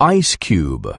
Ice cube.